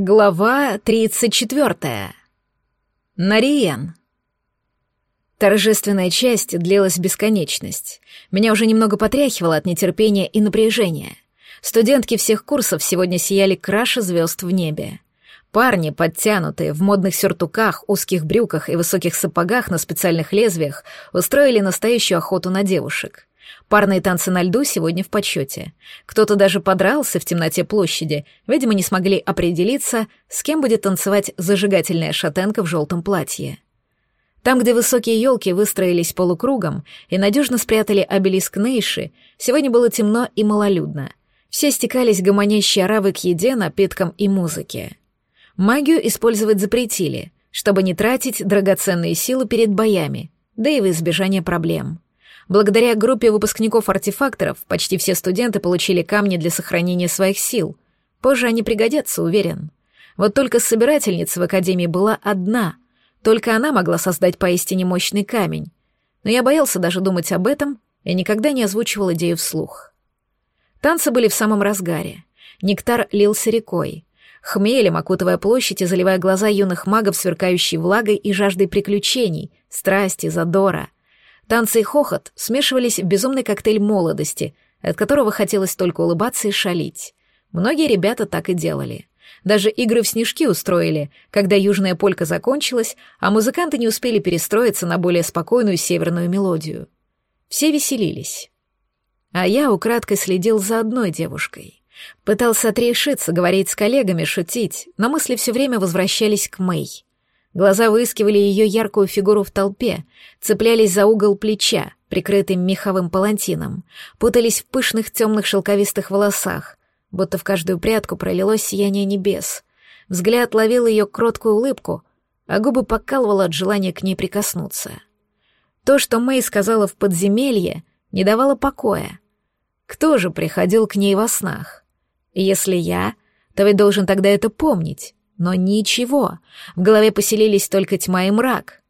Глава 34. Нариен. Торжественная часть длилась бесконечность. Меня уже немного потряхивало от нетерпения и напряжения. Студентки всех курсов сегодня сияли краше звезд в небе. Парни, подтянутые, в модных сюртуках, узких брюках и высоких сапогах на специальных лезвиях, устроили настоящую охоту на девушек. Парные танцы на льду сегодня в почете. Кто-то даже подрался в темноте площади, видимо, не смогли определиться, с кем будет танцевать зажигательная шатенка в желтом платье. Там, где высокие елки выстроились полукругом и надежно спрятали обелиск Нейши, сегодня было темно и малолюдно. Все стекались гомонящие оравы к еде, напиткам и музыке. Магию использовать запретили, чтобы не тратить драгоценные силы перед боями, да и в избежание проблем. Благодаря группе выпускников-артефакторов почти все студенты получили камни для сохранения своих сил. Позже они пригодятся, уверен. Вот только собирательница в Академии была одна. Только она могла создать поистине мощный камень. Но я боялся даже думать об этом и никогда не озвучивал идею вслух. Танцы были в самом разгаре. Нектар лился рекой. Хмелем, окутывая площадь и заливая глаза юных магов, сверкающей влагой и жаждой приключений, страсти, задора — Танцы и хохот смешивались в безумный коктейль молодости, от которого хотелось только улыбаться и шалить. Многие ребята так и делали. Даже игры в снежки устроили, когда южная полька закончилась, а музыканты не успели перестроиться на более спокойную северную мелодию. Все веселились. А я украдкой следил за одной девушкой. Пытался отрешиться, говорить с коллегами, шутить, но мысли все время возвращались к Мэй. Глаза выискивали ее яркую фигуру в толпе, цеплялись за угол плеча, прикрытым меховым палантином, путались в пышных темных шелковистых волосах, будто в каждую прядку пролилось сияние небес. Взгляд ловил ее кроткую улыбку, а губы покалывало от желания к ней прикоснуться. То, что Мэй сказала в подземелье, не давало покоя. Кто же приходил к ней во снах? если я, то ведь должен тогда это помнить. Но ничего, в голове поселились только тьма и мрак.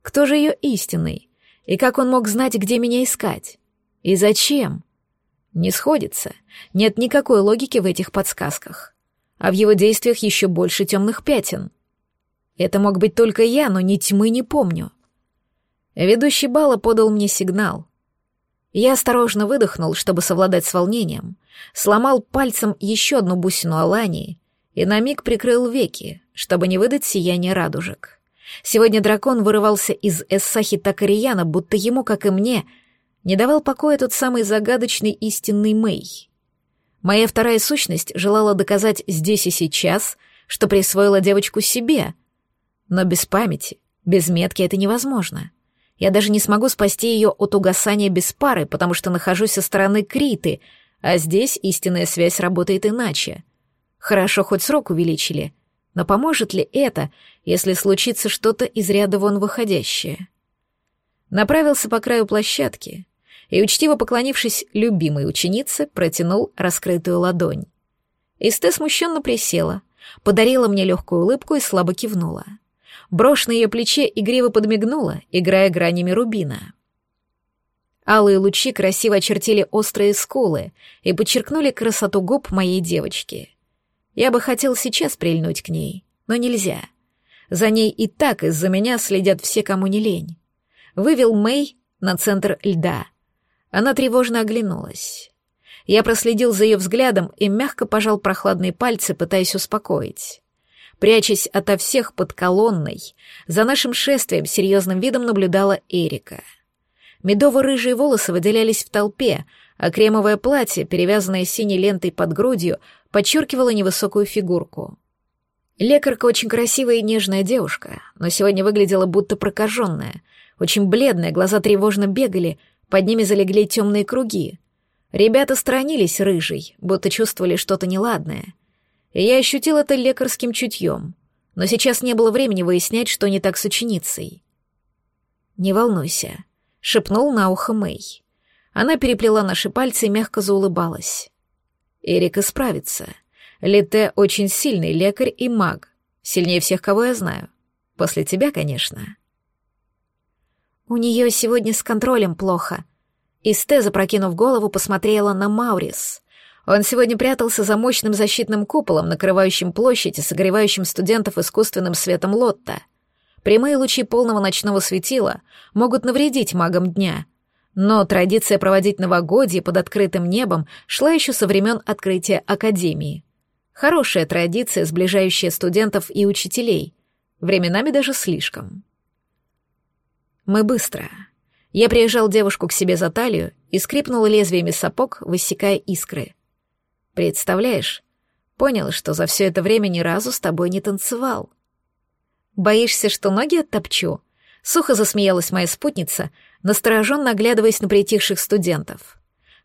Кто же ее истинный? И как он мог знать, где меня искать? И зачем? Не сходится. Нет никакой логики в этих подсказках. А в его действиях еще больше темных пятен. Это мог быть только я, но ни тьмы не помню. Ведущий бала подал мне сигнал. Я осторожно выдохнул, чтобы совладать с волнением, сломал пальцем еще одну бусину Алании и на миг прикрыл веки, чтобы не выдать сияние радужек. Сегодня дракон вырывался из Эссахи Такарияна, будто ему, как и мне, не давал покоя тот самый загадочный истинный Мэй. Моя вторая сущность желала доказать здесь и сейчас, что присвоила девочку себе. Но без памяти, без метки это невозможно. Я даже не смогу спасти ее от угасания без пары, потому что нахожусь со стороны Криты, а здесь истинная связь работает иначе. Хорошо, хоть срок увеличили. Но поможет ли это, если случится что-то из ряда вон выходящее? Направился по краю площадки и, учтиво поклонившись любимой ученице, протянул раскрытую ладонь. Исте смущенно присела, подарила мне легкую улыбку и слабо кивнула. Брошь на ее плече игриво подмигнула, играя гранями рубина. Алые лучи красиво очертили острые скулы и подчеркнули красоту губ моей девочки — я бы хотел сейчас прильнуть к ней, но нельзя. За ней и так из-за меня следят все, кому не лень. Вывел Мэй на центр льда. Она тревожно оглянулась. Я проследил за ее взглядом и мягко пожал прохладные пальцы, пытаясь успокоить. Прячась ото всех под колонной, за нашим шествием серьезным видом наблюдала Эрика. Медово-рыжие волосы выделялись в толпе, а кремовое платье, перевязанное синей лентой под грудью, подчеркивала невысокую фигурку. Лекарка очень красивая и нежная девушка, но сегодня выглядела будто прокаженная, очень бледная, глаза тревожно бегали, под ними залегли темные круги. Ребята сторонились рыжей, будто чувствовали что-то неладное. И я ощутил это лекарским чутьем, но сейчас не было времени выяснять, что не так с ученицей. «Не волнуйся», — шепнул на ухо Мэй. Она переплела наши пальцы и мягко заулыбалась. Эрика справится. Лите очень сильный лекарь и маг. Сильнее всех, кого я знаю. После тебя, конечно. У нее сегодня с контролем плохо. Исте, запрокинув голову, посмотрела на Маурис. Он сегодня прятался за мощным защитным куполом, накрывающим площадь и согревающим студентов искусственным светом Лотта. Прямые лучи полного ночного светила могут навредить магам дня, но традиция проводить новогодье под открытым небом шла еще со времен открытия Академии. Хорошая традиция, сближающая студентов и учителей, временами даже слишком. Мы быстро. Я приезжал девушку к себе за талию и скрипнул лезвиями сапог, высекая искры. Представляешь, понял, что за все это время ни разу с тобой не танцевал. Боишься, что ноги оттопчу? Сухо засмеялась моя спутница, настороженно оглядываясь на притихших студентов.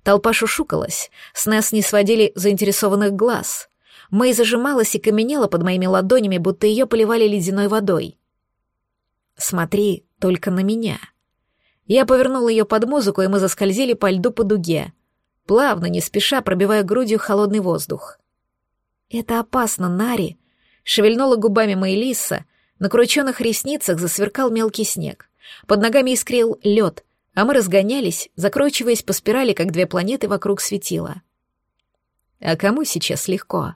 Толпа шушукалась, с нас не сводили заинтересованных глаз. Мэй зажималась и каменела под моими ладонями, будто ее поливали ледяной водой. «Смотри только на меня». Я повернула ее под музыку, и мы заскользили по льду по дуге, плавно, не спеша, пробивая грудью холодный воздух. «Это опасно, Нари», — шевельнула губами Мэйлиса, на крученных ресницах засверкал мелкий снег. Под ногами искрил лед, а мы разгонялись, закручиваясь по спирали, как две планеты вокруг светила. «А кому сейчас легко?»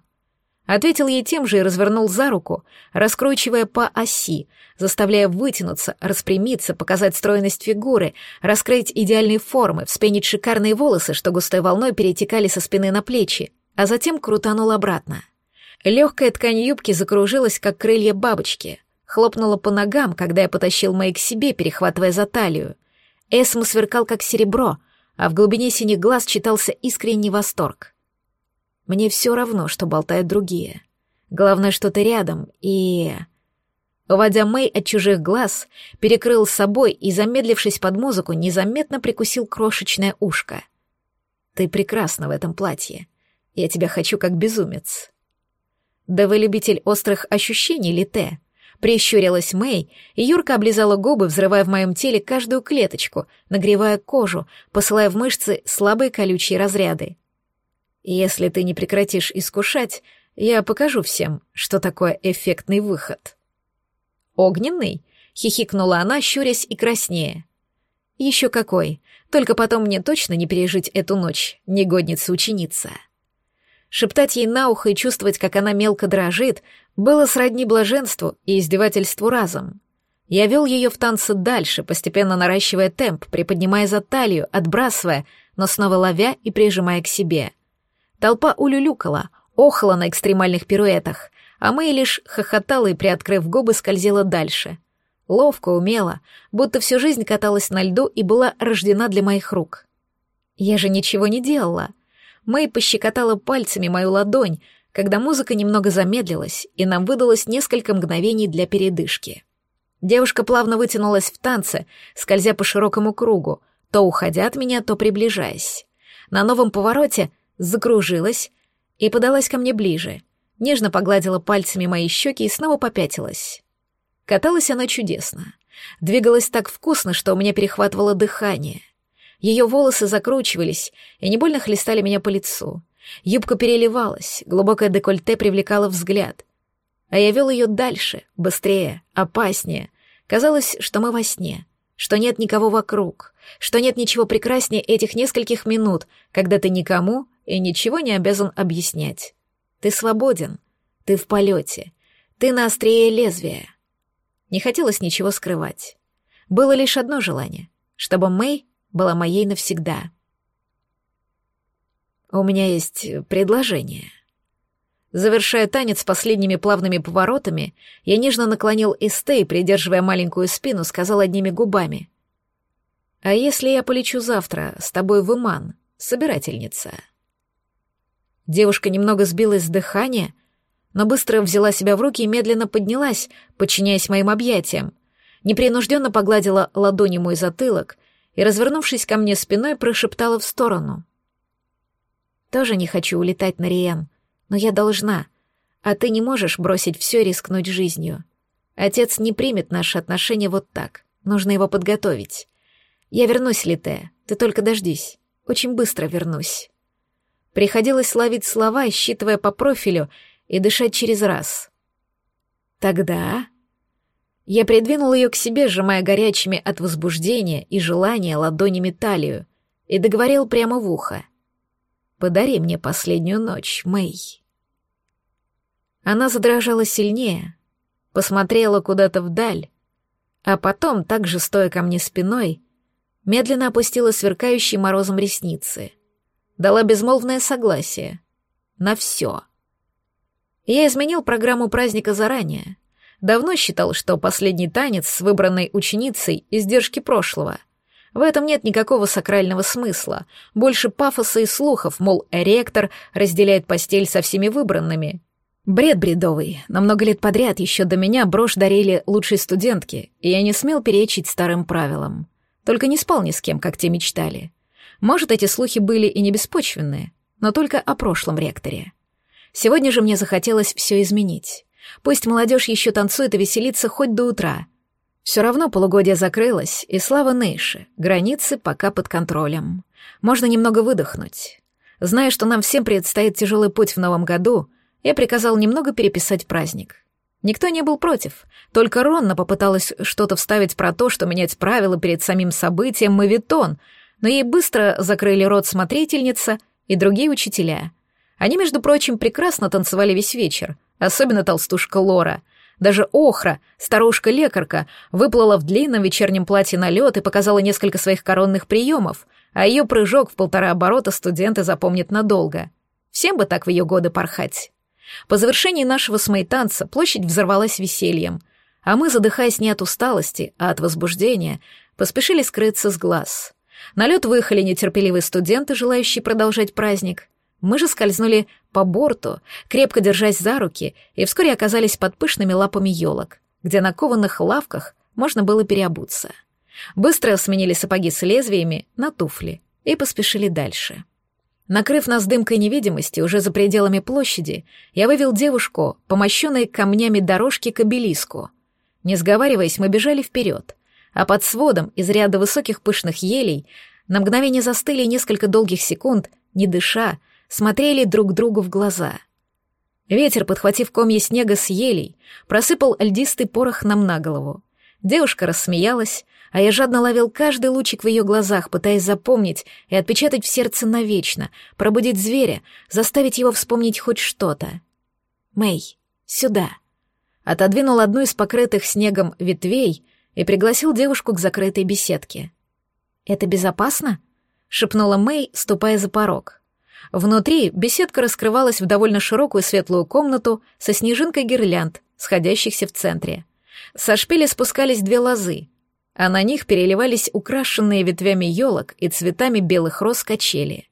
Ответил ей тем же и развернул за руку, раскручивая по оси, заставляя вытянуться, распрямиться, показать стройность фигуры, раскрыть идеальные формы, вспенить шикарные волосы, что густой волной перетекали со спины на плечи, а затем крутанул обратно. Легкая ткань юбки закружилась, как крылья бабочки, хлопнула по ногам, когда я потащил Мэй к себе, перехватывая за талию. Эсм сверкал, как серебро, а в глубине синих глаз читался искренний восторг. Мне все равно, что болтают другие. Главное, что ты рядом, и... Уводя Мэй от чужих глаз, перекрыл собой и, замедлившись под музыку, незаметно прикусил крошечное ушко. «Ты прекрасна в этом платье. Я тебя хочу как безумец». «Да вы любитель острых ощущений, Лите?» Прищурилась Мэй, и Юрка облизала губы, взрывая в моем теле каждую клеточку, нагревая кожу, посылая в мышцы слабые колючие разряды. Если ты не прекратишь искушать, я покажу всем, что такое эффектный выход. Огненный? хихикнула она, щурясь и краснее. Еще какой. Только потом мне точно не пережить эту ночь, негодница-ученица. Шептать ей на ухо и чувствовать, как она мелко дрожит, было сродни блаженству и издевательству разом. Я вел ее в танце дальше, постепенно наращивая темп, приподнимая за талию, отбрасывая, но снова ловя и прижимая к себе. Толпа улюлюкала, охала на экстремальных пируэтах, а Мэй лишь хохотала и, приоткрыв губы, скользила дальше. Ловко, умело, будто всю жизнь каталась на льду и была рождена для моих рук. Я же ничего не делала. Мэй пощекотала пальцами мою ладонь, когда музыка немного замедлилась, и нам выдалось несколько мгновений для передышки. Девушка плавно вытянулась в танце, скользя по широкому кругу, то уходя от меня, то приближаясь. На новом повороте закружилась и подалась ко мне ближе, нежно погладила пальцами мои щеки и снова попятилась. Каталась она чудесно. Двигалась так вкусно, что у меня перехватывало дыхание. Ее волосы закручивались и не больно хлестали меня по лицу. Юбка переливалась, глубокое декольте привлекало взгляд. А я вел ее дальше, быстрее, опаснее. Казалось, что мы во сне, что нет никого вокруг, что нет ничего прекраснее этих нескольких минут, когда ты никому и ничего не обязан объяснять. Ты свободен, ты в полете, ты на острие лезвия. Не хотелось ничего скрывать. Было лишь одно желание, чтобы Мэй была моей навсегда. У меня есть предложение. Завершая танец последними плавными поворотами, я нежно наклонил Эстей, придерживая маленькую спину, сказал одними губами. «А если я полечу завтра с тобой в Иман, собирательница?» Девушка немного сбилась с дыхания, но быстро взяла себя в руки и медленно поднялась, подчиняясь моим объятиям. Непринужденно погладила ладонью мой затылок и, развернувшись ко мне спиной, прошептала в сторону. «Тоже не хочу улетать на Риен, но я должна, а ты не можешь бросить все и рискнуть жизнью. Отец не примет наши отношения вот так, нужно его подготовить. Я вернусь, Лите, ты только дождись, очень быстро вернусь». Приходилось ловить слова, считывая по профилю и дышать через раз. Тогда... Я придвинул ее к себе, сжимая горячими от возбуждения и желания ладонями талию, и договорил прямо в ухо. Подари мне последнюю ночь, Мэй». Она задрожала сильнее, посмотрела куда-то вдаль, а потом, так же стоя ко мне спиной, медленно опустила сверкающие морозом ресницы. Дала безмолвное согласие. На все. Я изменил программу праздника заранее. Давно считал, что последний танец с выбранной ученицей — издержки прошлого. В этом нет никакого сакрального смысла, больше пафоса и слухов, мол, ректор разделяет постель со всеми выбранными. Бред бредовый. На много лет подряд еще до меня брошь дарили лучшие студентки, и я не смел перечить старым правилам. Только не спал ни с кем, как те мечтали. Может, эти слухи были и не беспочвенные, но только о прошлом ректоре. Сегодня же мне захотелось все изменить. Пусть молодежь еще танцует и веселится хоть до утра. Все равно полугодие закрылось, и слава Нейши, границы пока под контролем. Можно немного выдохнуть. Зная, что нам всем предстоит тяжелый путь в новом году, я приказал немного переписать праздник. Никто не был против, только Ронна попыталась что-то вставить про то, что менять правила перед самим событием мавитон, но ей быстро закрыли рот смотрительница и другие учителя — они, между прочим, прекрасно танцевали весь вечер, особенно толстушка Лора. Даже Охра, старушка-лекарка, выплыла в длинном вечернем платье на лед и показала несколько своих коронных приемов, а ее прыжок в полтора оборота студенты запомнят надолго. Всем бы так в ее годы порхать. По завершении нашего смейтанца площадь взорвалась весельем, а мы, задыхаясь не от усталости, а от возбуждения, поспешили скрыться с глаз. На лед выехали нетерпеливые студенты, желающие продолжать праздник — мы же скользнули по борту, крепко держась за руки, и вскоре оказались под пышными лапами елок, где на кованых лавках можно было переобуться. Быстро сменили сапоги с лезвиями на туфли и поспешили дальше. Накрыв нас дымкой невидимости уже за пределами площади, я вывел девушку по мощенной камнями дорожке к обелиску. Не сговариваясь, мы бежали вперед, а под сводом из ряда высоких пышных елей на мгновение застыли несколько долгих секунд, не дыша, смотрели друг другу в глаза. Ветер, подхватив комья снега с елей, просыпал льдистый порох нам на голову. Девушка рассмеялась, а я жадно ловил каждый лучик в ее глазах, пытаясь запомнить и отпечатать в сердце навечно, пробудить зверя, заставить его вспомнить хоть что-то. «Мэй, сюда!» Отодвинул одну из покрытых снегом ветвей и пригласил девушку к закрытой беседке. «Это безопасно?» — шепнула Мэй, ступая за порог. Внутри беседка раскрывалась в довольно широкую светлую комнату со снежинкой гирлянд, сходящихся в центре. Со шпиля спускались две лозы, а на них переливались украшенные ветвями елок и цветами белых роз качели.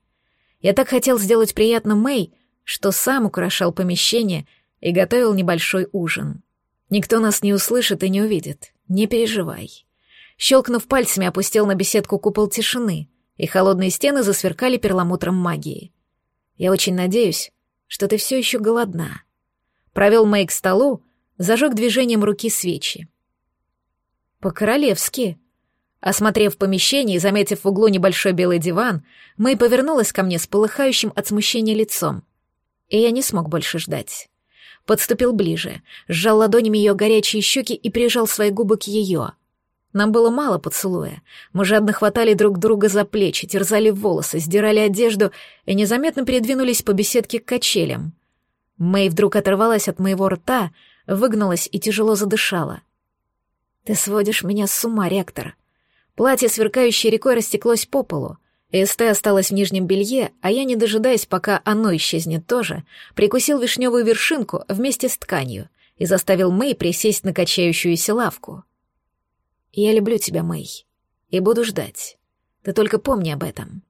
Я так хотел сделать приятно Мэй, что сам украшал помещение и готовил небольшой ужин. Никто нас не услышит и не увидит, не переживай. Щелкнув пальцами, опустил на беседку купол тишины, и холодные стены засверкали перламутром магии. Я очень надеюсь, что ты все еще голодна. Провел Мэй к столу, зажег движением руки свечи. По-королевски. Осмотрев помещение и заметив в углу небольшой белый диван, Мэй повернулась ко мне с полыхающим от смущения лицом. И я не смог больше ждать. Подступил ближе, сжал ладонями ее горячие щеки и прижал свои губы к ее — нам было мало поцелуя. Мы жадно хватали друг друга за плечи, терзали волосы, сдирали одежду и незаметно передвинулись по беседке к качелям. Мэй вдруг оторвалась от моего рта, выгнулась и тяжело задышала. «Ты сводишь меня с ума, ректор». Платье, сверкающее рекой, растеклось по полу. Эсте осталась в нижнем белье, а я, не дожидаясь, пока оно исчезнет тоже, прикусил вишневую вершинку вместе с тканью и заставил Мэй присесть на качающуюся лавку. Я люблю тебя, Мэй, и буду ждать. Ты только помни об этом.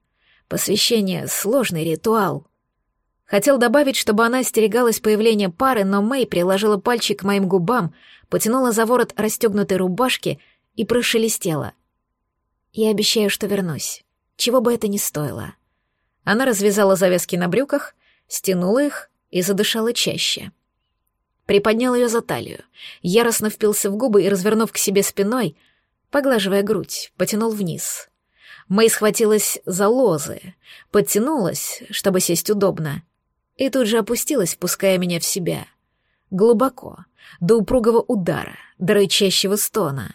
Посвящение — сложный ритуал. Хотел добавить, чтобы она остерегалась появления пары, но Мэй приложила пальчик к моим губам, потянула за ворот расстегнутой рубашки и прошелестела. «Я обещаю, что вернусь, чего бы это ни стоило». Она развязала завязки на брюках, стянула их и задышала чаще. Приподнял ее за талию, яростно впился в губы и, развернув к себе спиной, поглаживая грудь, потянул вниз. Мэй схватилась за лозы, подтянулась, чтобы сесть удобно, и тут же опустилась, пуская меня в себя. Глубоко, до упругого удара, до рычащего стона.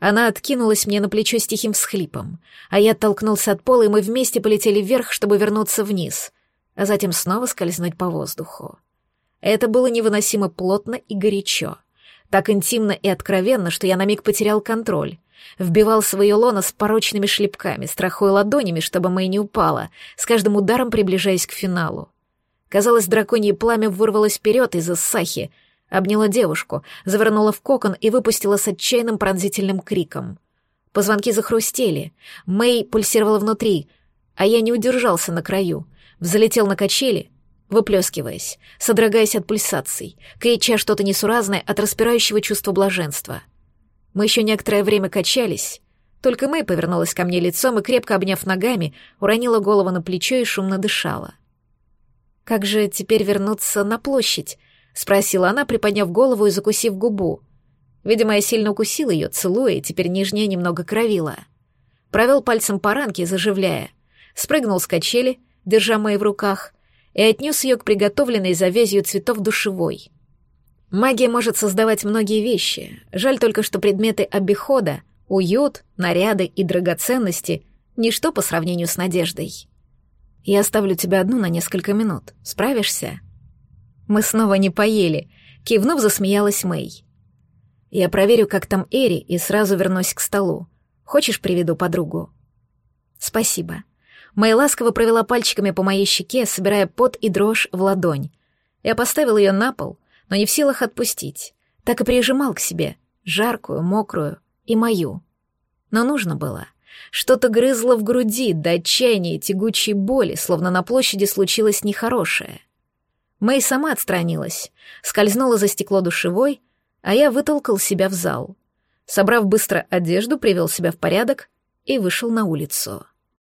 Она откинулась мне на плечо с тихим всхлипом, а я оттолкнулся от пола, и мы вместе полетели вверх, чтобы вернуться вниз. а затем снова скользнуть по воздуху. Это было невыносимо плотно и горячо. Так интимно и откровенно, что я на миг потерял контроль. Вбивал свое лоно с порочными шлепками, страхуя ладонями, чтобы Мэй не упала, с каждым ударом приближаясь к финалу. Казалось, драконье пламя вырвалось вперед из-за сахи, обняла девушку, завернула в кокон и выпустила с отчаянным пронзительным криком. Позвонки захрустели, Мэй пульсировала внутри, а я не удержался на краю, взлетел на качели, выплескиваясь, содрогаясь от пульсаций, крича что-то несуразное от распирающего чувства блаженства. Мы еще некоторое время качались, только Мэй повернулась ко мне лицом и, крепко обняв ногами, уронила голову на плечо и шумно дышала. «Как же теперь вернуться на площадь?» — спросила она, приподняв голову и закусив губу. Видимо, я сильно укусил ее, целуя, и теперь нижняя немного кровила. Провел пальцем по ранке, заживляя. Спрыгнул с качели, держа мои в руках, и отнес ее к приготовленной завязью цветов душевой. Магия может создавать многие вещи. Жаль только, что предметы обихода, уют, наряды и драгоценности — ничто по сравнению с надеждой. Я оставлю тебя одну на несколько минут. Справишься?» Мы снова не поели. Кивнув, засмеялась Мэй. «Я проверю, как там Эри, и сразу вернусь к столу. Хочешь, приведу подругу?» «Спасибо». Мэй ласково провела пальчиками по моей щеке, собирая пот и дрожь в ладонь. Я поставил ее на пол, но не в силах отпустить. Так и прижимал к себе, жаркую, мокрую и мою. Но нужно было. Что-то грызло в груди до отчаяния тягучей боли, словно на площади случилось нехорошее. Мэй сама отстранилась, скользнула за стекло душевой, а я вытолкал себя в зал. Собрав быстро одежду, привел себя в порядок и вышел на улицу.